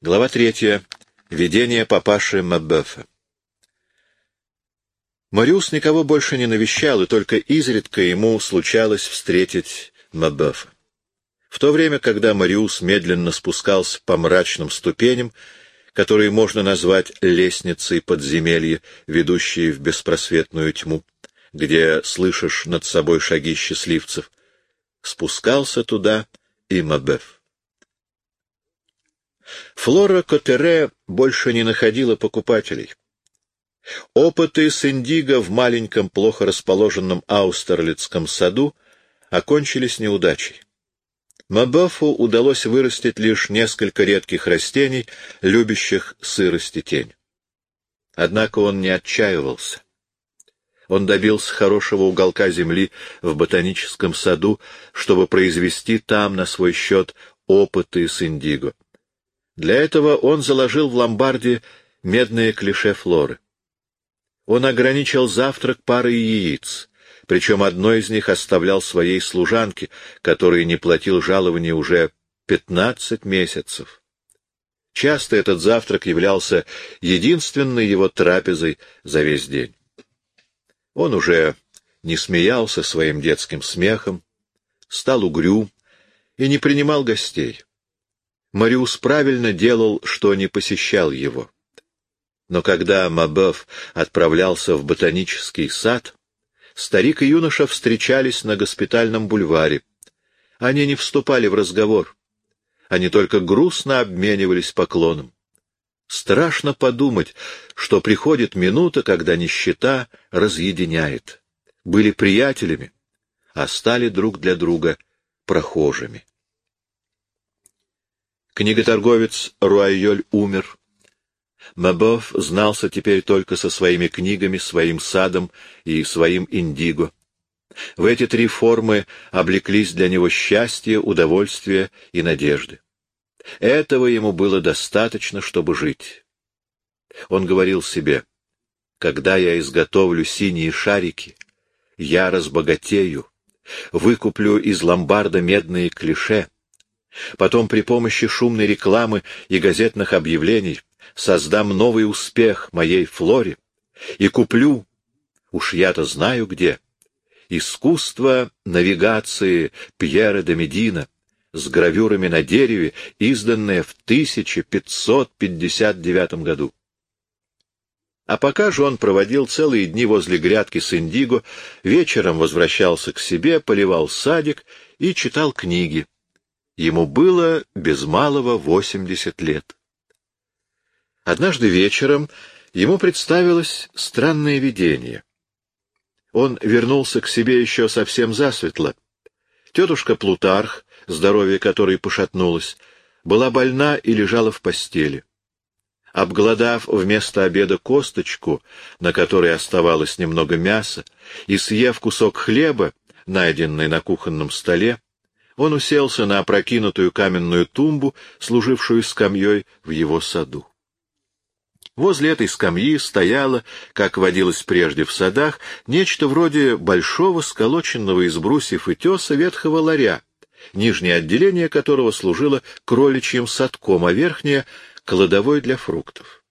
Глава третья. Видение папаши Мабефа. Мариус никого больше не навещал, и только изредка ему случалось встретить Мабефа. В то время, когда Мариус медленно спускался по мрачным ступеням, которые можно назвать лестницей подземелья, ведущей в беспросветную тьму, где слышишь над собой шаги счастливцев, спускался туда и Мабеф. Флора Котере больше не находила покупателей. Опыты с индиго в маленьком, плохо расположенном Аустерлицком саду окончились неудачей. Мабефу удалось вырастить лишь несколько редких растений, любящих сырость и тень. Однако он не отчаивался. Он добился хорошего уголка земли в ботаническом саду, чтобы произвести там на свой счет опыты с индиго. Для этого он заложил в ломбарде медные клише флоры. Он ограничил завтрак парой яиц, причем одно из них оставлял своей служанке, которой не платил жалования уже пятнадцать месяцев. Часто этот завтрак являлся единственной его трапезой за весь день. Он уже не смеялся своим детским смехом, стал угрюм и не принимал гостей. Мариус правильно делал, что не посещал его. Но когда Мабеф отправлялся в ботанический сад, старик и юноша встречались на госпитальном бульваре. Они не вступали в разговор. Они только грустно обменивались поклоном. Страшно подумать, что приходит минута, когда нищета разъединяет. Были приятелями, а стали друг для друга прохожими. Книготорговец Руайоль умер. Мабов знался теперь только со своими книгами, своим садом и своим индиго. В эти три формы облеклись для него счастье, удовольствие и надежды. Этого ему было достаточно, чтобы жить. Он говорил себе, когда я изготовлю синие шарики, я разбогатею, выкуплю из ломбарда медные клише, потом при помощи шумной рекламы и газетных объявлений создам новый успех моей флоре и куплю, уж я-то знаю где, искусство навигации Пьера де Медина, с гравюрами на дереве, изданное в 1559 году. А пока же он проводил целые дни возле грядки с индиго, вечером возвращался к себе, поливал садик и читал книги. Ему было без малого восемьдесят лет. Однажды вечером ему представилось странное видение. Он вернулся к себе еще совсем засветло. Тетушка Плутарх здоровье которой пошатнулось, была больна и лежала в постели. Обглодав вместо обеда косточку, на которой оставалось немного мяса, и съев кусок хлеба, найденный на кухонном столе, он уселся на опрокинутую каменную тумбу, служившую скамьей в его саду. Возле этой скамьи стояло, как водилось прежде в садах, нечто вроде большого сколоченного из брусьев и теса ветхого ларя, нижнее отделение которого служило кроличьим садком, а верхнее — кладовой для фруктов.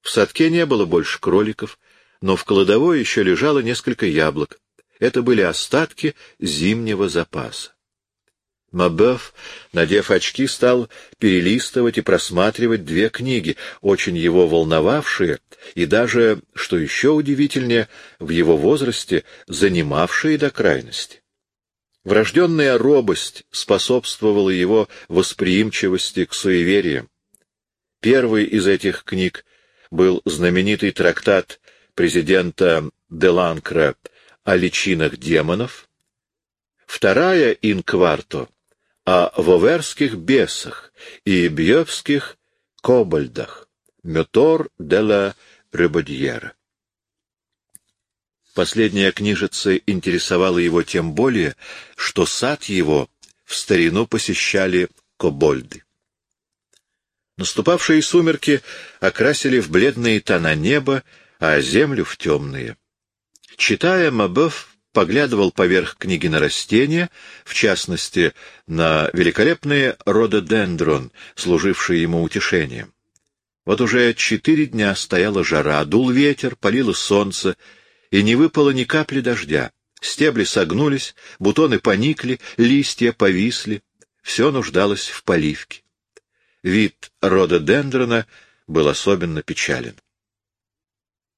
В садке не было больше кроликов, но в кладовой еще лежало несколько яблок. Это были остатки зимнего запаса. Мабеф, надев очки, стал перелистывать и просматривать две книги, очень его волновавшие и даже, что еще удивительнее, в его возрасте занимавшие до крайности. Врожденная робость способствовала его восприимчивости к суевериям. Первый из этих книг был знаменитый трактат президента Деланкра о личинах демонов, вторая «Инкварто» о воверских бесах и бьевских кобальдах, «Метор де ла Ребодьера». Последняя книжица интересовала его тем более, что сад его в старину посещали кобольды. Наступавшие сумерки окрасили в бледные тона неба, а землю в темные. Читая, Мабеф поглядывал поверх книги на растения, в частности, на великолепные рододендрон, служившие ему утешением. Вот уже четыре дня стояла жара, дул ветер, палило солнце, и не выпало ни капли дождя. Стебли согнулись, бутоны поникли, листья повисли. Все нуждалось в поливке. Вид рододендрона был особенно печален.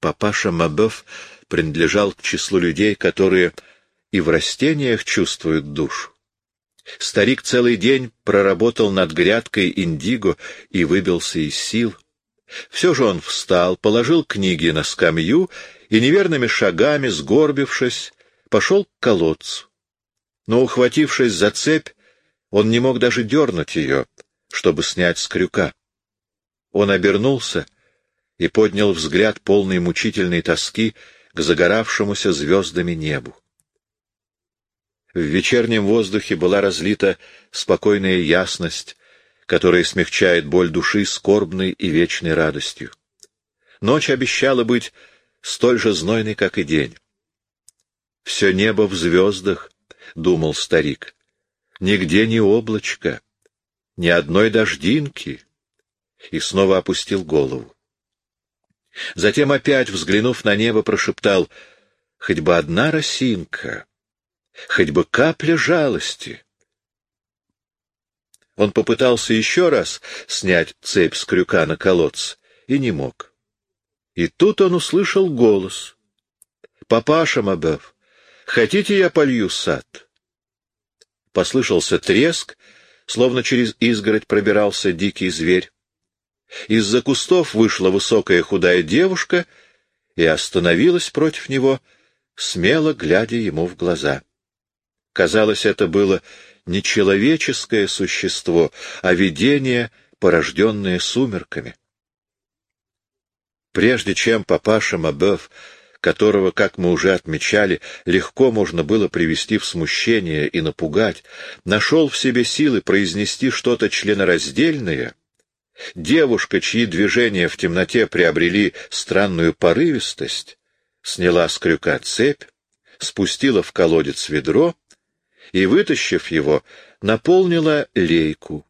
Папаша Мабев принадлежал к числу людей, которые и в растениях чувствуют душу. Старик целый день проработал над грядкой индиго и выбился из сил. Все же он встал, положил книги на скамью и неверными шагами, сгорбившись, пошел к колодцу. Но, ухватившись за цепь, он не мог даже дернуть ее, чтобы снять с крюка. Он обернулся и поднял взгляд полный мучительной тоски к загоравшемуся звездами небу. В вечернем воздухе была разлита спокойная ясность, которая смягчает боль души скорбной и вечной радостью. Ночь обещала быть столь же знойной, как и день. «Все небо в звездах», — думал старик, — «нигде ни облачка, ни одной дождинки», и снова опустил голову. Затем опять, взглянув на небо, прошептал, «Хоть бы одна росинка, хоть бы капля жалости». Он попытался еще раз снять цепь с крюка на колодце и не мог. И тут он услышал голос. «Папаша Мабев, хотите, я полью сад?» Послышался треск, словно через изгородь пробирался дикий зверь. Из-за кустов вышла высокая худая девушка и остановилась против него, смело глядя ему в глаза. Казалось, это было не человеческое существо, а видение, порожденное сумерками. Прежде чем папаша Мабев, которого, как мы уже отмечали, легко можно было привести в смущение и напугать, нашел в себе силы произнести что-то членораздельное, девушка, чьи движения в темноте приобрели странную порывистость, сняла с крюка цепь, спустила в колодец ведро и, вытащив его, наполнила лейку.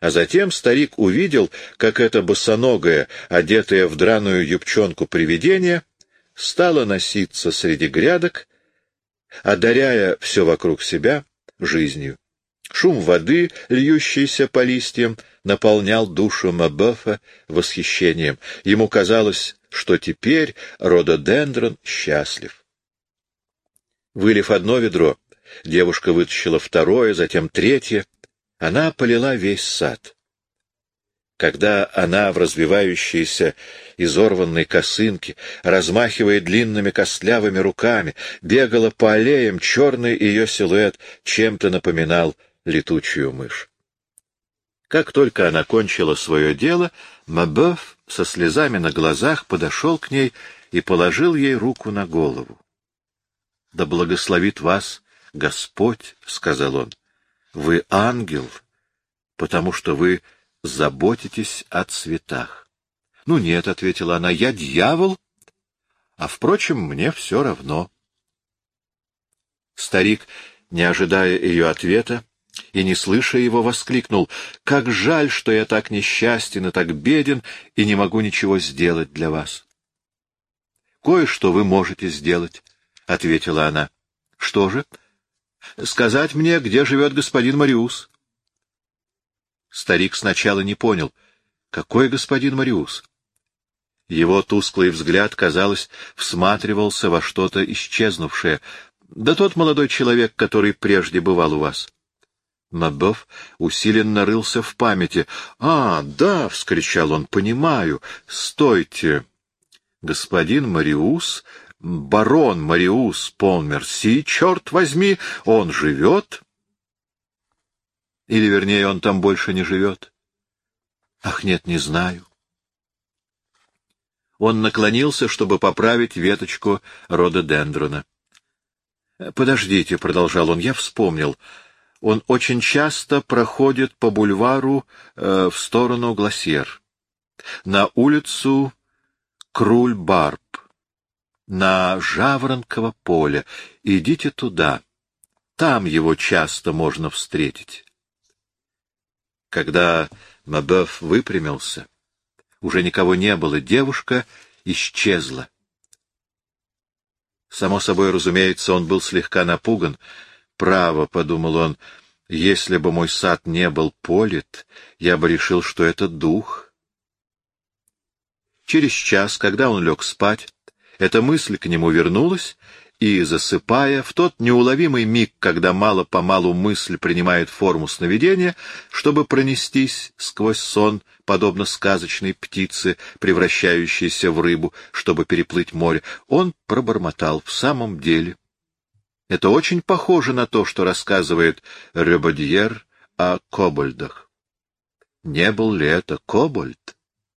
А затем старик увидел, как это босоногое, одетое в драную юбчонку привидение, стало носиться среди грядок, одаряя все вокруг себя жизнью. Шум воды, льющийся по листьям, наполнял душу Мабефа восхищением. Ему казалось, что теперь рододендрон счастлив. Вылив одно ведро, девушка вытащила второе, затем третье. Она полила весь сад. Когда она в развивающейся изорванной косынке, размахивая длинными костлявыми руками, бегала по аллеям, черный ее силуэт чем-то напоминал летучую мышь. Как только она кончила свое дело, Мабеф со слезами на глазах подошел к ней и положил ей руку на голову. — Да благословит вас Господь, — сказал он, — вы ангел, потому что вы заботитесь о цветах. — Ну нет, — ответила она, — я дьявол, а, впрочем, мне все равно. Старик, не ожидая ее ответа и, не слыша его, воскликнул, — Как жаль, что я так несчастен и так беден и не могу ничего сделать для вас. — Кое-что вы можете сделать, — ответила она. — Что же? — сказать мне, где живет господин Мариус. Старик сначала не понял, какой господин Мариус. Его тусклый взгляд, казалось, всматривался во что-то исчезнувшее. Да тот молодой человек, который прежде бывал у вас. Мабов усиленно рылся в памяти. — А, да! — вскричал он. — Понимаю. Стойте! Господин Мариус барон Мариус Понмерси, черт возьми, он живет? Или, вернее, он там больше не живет? Ах, нет, не знаю. Он наклонился, чтобы поправить веточку рододендрона. «Подождите», — продолжал он, — «я вспомнил. Он очень часто проходит по бульвару э, в сторону Гласьер, на улицу Круль-Барб на Жаворонково поле. Идите туда. Там его часто можно встретить. Когда Мабеф выпрямился, Уже никого не было, девушка исчезла. Само собой, разумеется, он был слегка напуган. «Право», — подумал он, — «если бы мой сад не был полит, я бы решил, что это дух». Через час, когда он лег спать, эта мысль к нему вернулась, и, засыпая, в тот неуловимый миг, когда мало-помалу мысль принимает форму сновидения, чтобы пронестись сквозь сон, подобно сказочной птице, превращающейся в рыбу, чтобы переплыть море, он пробормотал в самом деле. Это очень похоже на то, что рассказывает Ребодьер о кобальдах. Не был ли это кобальд?